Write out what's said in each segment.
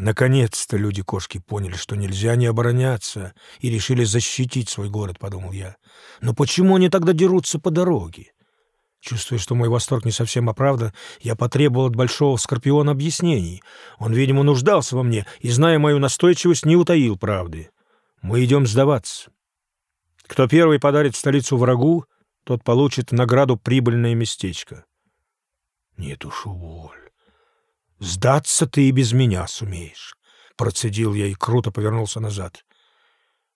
Наконец-то люди-кошки поняли, что нельзя не обороняться, и решили защитить свой город, — подумал я. Но почему они тогда дерутся по дороге? Чувствуя, что мой восторг не совсем оправдан, я потребовал от Большого Скорпиона объяснений. Он, видимо, нуждался во мне и, зная мою настойчивость, не утаил правды. Мы идем сдаваться. Кто первый подарит столицу врагу, тот получит награду прибыльное местечко. Нет уж, уволь. Сдаться ты и без меня сумеешь. Процедил я и круто повернулся назад.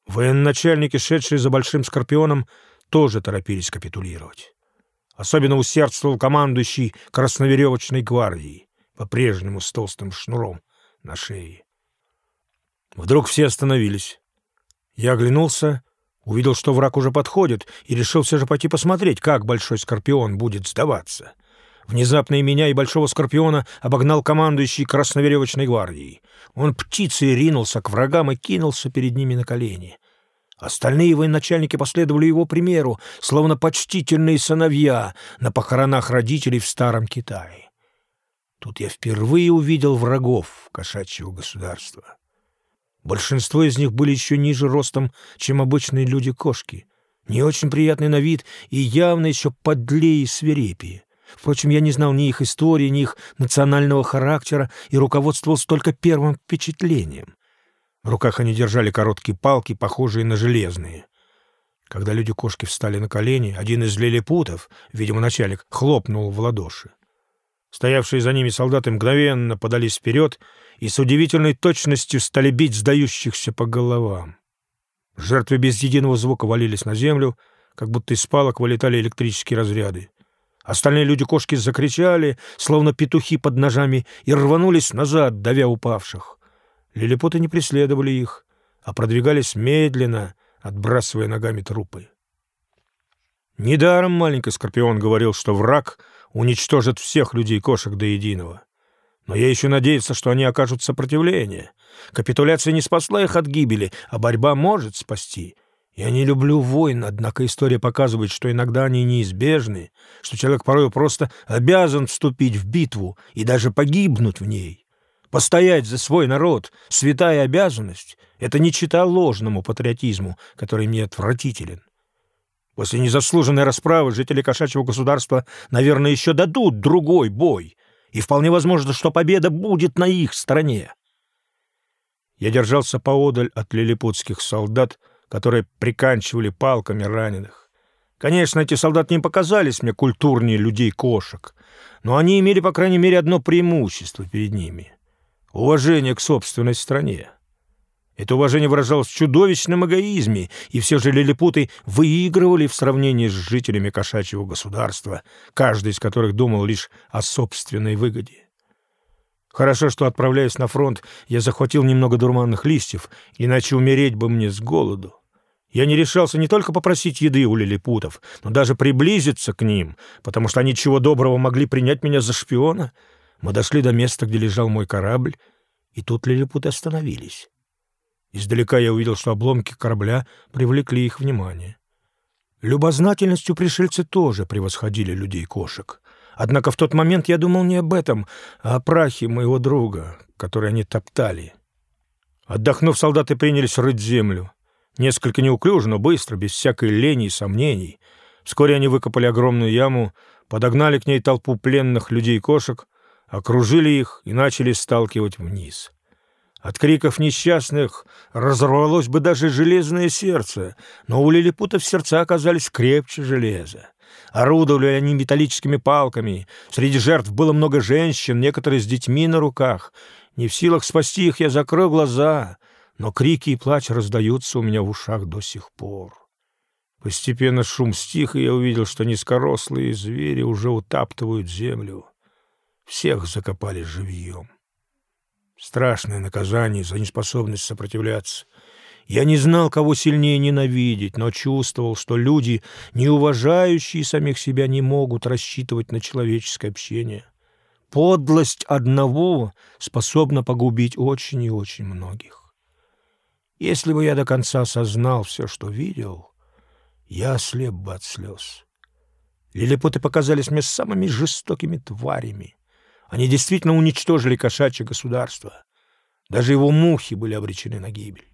Военачальники, шедшие за Большим Скорпионом, тоже торопились капитулировать. Особенно усердствовал командующий красноверевочной гвардией, по-прежнему с толстым шнуром на шее. Вдруг все остановились. Я оглянулся, увидел, что враг уже подходит, и решил все же пойти посмотреть, как Большой Скорпион будет сдаваться. Внезапно и меня, и Большого Скорпиона обогнал командующий красноверевочной гвардией. Он птицей ринулся к врагам и кинулся перед ними на колени. Остальные военачальники последовали его примеру, словно почтительные сыновья на похоронах родителей в Старом Китае. Тут я впервые увидел врагов кошачьего государства. Большинство из них были еще ниже ростом, чем обычные люди-кошки, не очень приятный на вид и явно еще подлее и свирепее. Впрочем, я не знал ни их истории, ни их национального характера и руководствовался только первым впечатлением. В руках они держали короткие палки, похожие на железные. Когда люди-кошки встали на колени, один из лилипутов, видимо, начальник, хлопнул в ладоши. Стоявшие за ними солдаты мгновенно подались вперед и с удивительной точностью стали бить сдающихся по головам. Жертвы без единого звука валились на землю, как будто из палок вылетали электрические разряды. Остальные люди-кошки закричали, словно петухи под ножами, и рванулись назад, давя упавших. Лилипуты не преследовали их, а продвигались медленно, отбрасывая ногами трупы. Недаром маленький Скорпион говорил, что враг уничтожит всех людей-кошек до единого. Но я еще надеялся, что они окажут сопротивление. Капитуляция не спасла их от гибели, а борьба может спасти. Я не люблю войн, однако история показывает, что иногда они неизбежны, что человек порой просто обязан вступить в битву и даже погибнуть в ней. Постоять за свой народ — святая обязанность. Это не чита ложному патриотизму, который мне отвратителен. После незаслуженной расправы жители кошачьего государства, наверное, еще дадут другой бой, и вполне возможно, что победа будет на их стороне. Я держался поодаль от лилипутских солдат, которые приканчивали палками раненых. Конечно, эти солдаты не показались мне культурнее людей-кошек, но они имели, по крайней мере, одно преимущество перед ними уважение к собственной стране. Это уважение выражалось в чудовищном эгоизме, и все же лилипуты выигрывали в сравнении с жителями кошачьего государства, каждый из которых думал лишь о собственной выгоде. Хорошо, что, отправляясь на фронт, я захватил немного дурманных листьев, иначе умереть бы мне с голоду. Я не решался не только попросить еды у лилипутов, но даже приблизиться к ним, потому что они чего доброго могли принять меня за шпиона — мы дошли до места, где лежал мой корабль, и тут лилипуты остановились. Издалека я увидел, что обломки корабля привлекли их внимание. Любознательностью пришельцы тоже превосходили людей-кошек. Однако в тот момент я думал не об этом, а о прахе моего друга, который они топтали. Отдохнув, солдаты принялись рыть землю. Несколько неуклюже, но быстро, без всякой лени и сомнений. Вскоре они выкопали огромную яму, подогнали к ней толпу пленных людей-кошек, окружили их и начали сталкивать вниз. От криков несчастных разорвалось бы даже железное сердце, но у лилипутов сердца оказались крепче железа. Орудовали они металлическими палками. Среди жертв было много женщин, некоторые с детьми на руках. Не в силах спасти их, я закрыл глаза, но крики и плач раздаются у меня в ушах до сих пор. Постепенно шум стих, и я увидел, что низкорослые звери уже утаптывают землю. Всех закопали живьем. Страшное наказание за неспособность сопротивляться. Я не знал, кого сильнее ненавидеть, но чувствовал, что люди, не уважающие самих себя, не могут рассчитывать на человеческое общение. Подлость одного способна погубить очень и очень многих. Если бы я до конца осознал все, что видел, я ослеп бы от слез. Лилипуты показались мне самыми жестокими тварями. Они действительно уничтожили кошачье государство. Даже его мухи были обречены на гибель.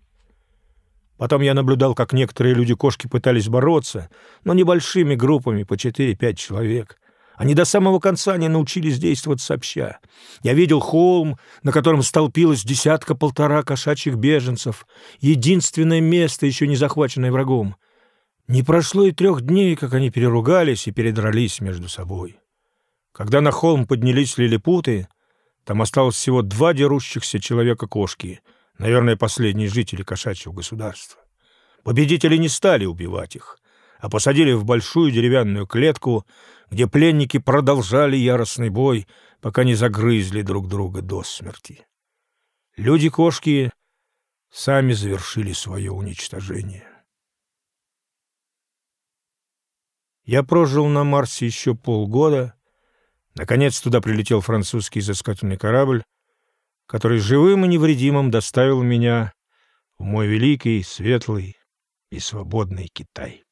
Потом я наблюдал, как некоторые люди-кошки пытались бороться, но небольшими группами по 4-5 человек. Они до самого конца не научились действовать сообща. Я видел холм, на котором столпилось десятка-полтора кошачьих беженцев, единственное место, еще не захваченное врагом. Не прошло и трех дней, как они переругались и передрались между собой. Когда на холм поднялись лилипуты, там осталось всего два дерущихся человека-кошки, наверное, последние жители кошачьего государства. Победители не стали убивать их, а посадили в большую деревянную клетку, где пленники продолжали яростный бой, пока не загрызли друг друга до смерти. Люди-кошки сами завершили свое уничтожение. Я прожил на Марсе еще полгода. Наконец туда прилетел французский изыскательный корабль, который живым и невредимым доставил меня в мой великий, светлый и свободный Китай.